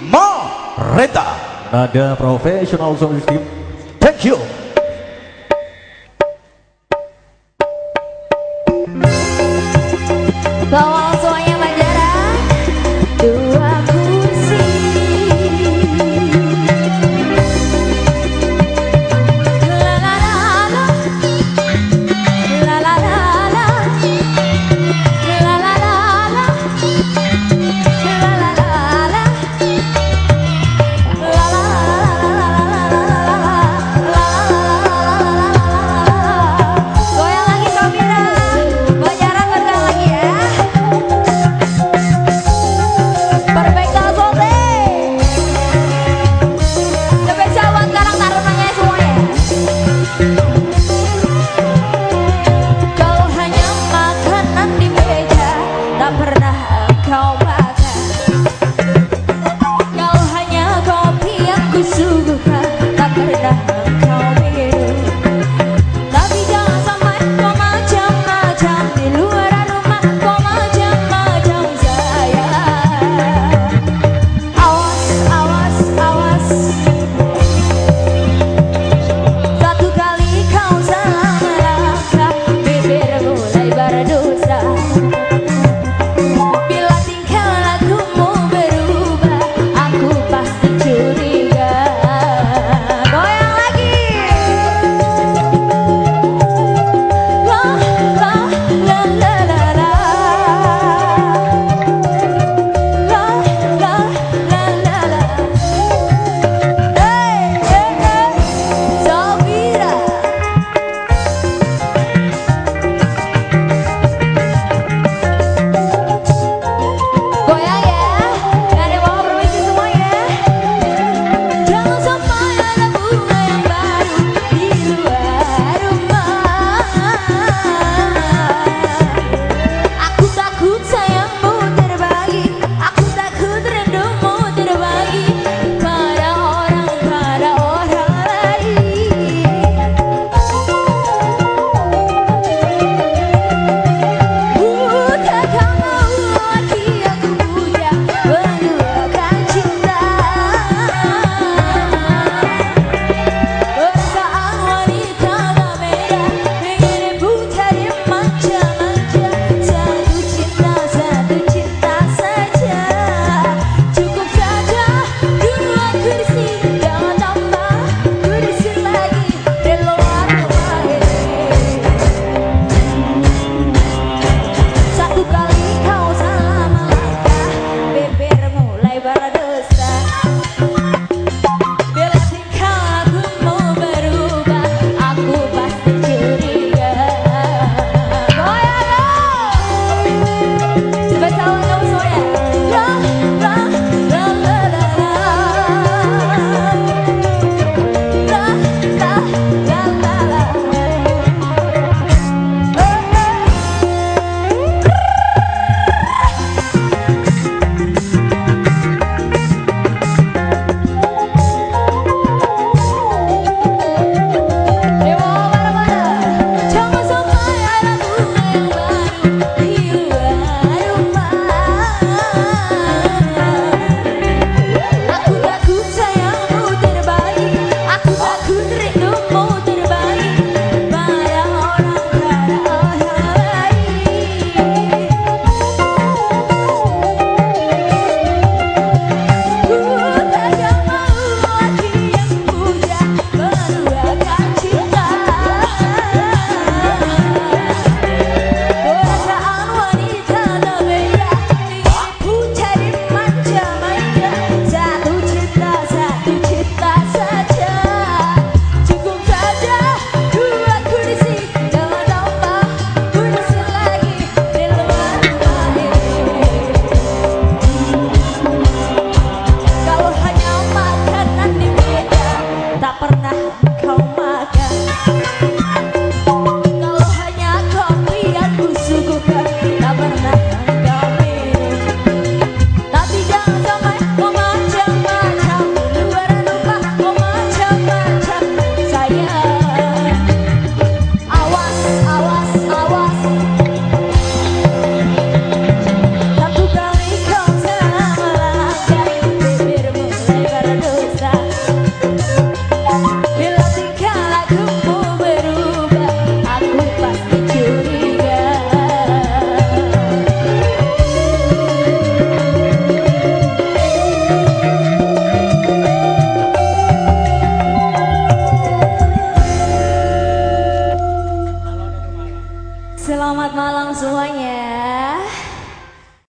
Mareta, Nada Professional Sound System Thank you. Bawa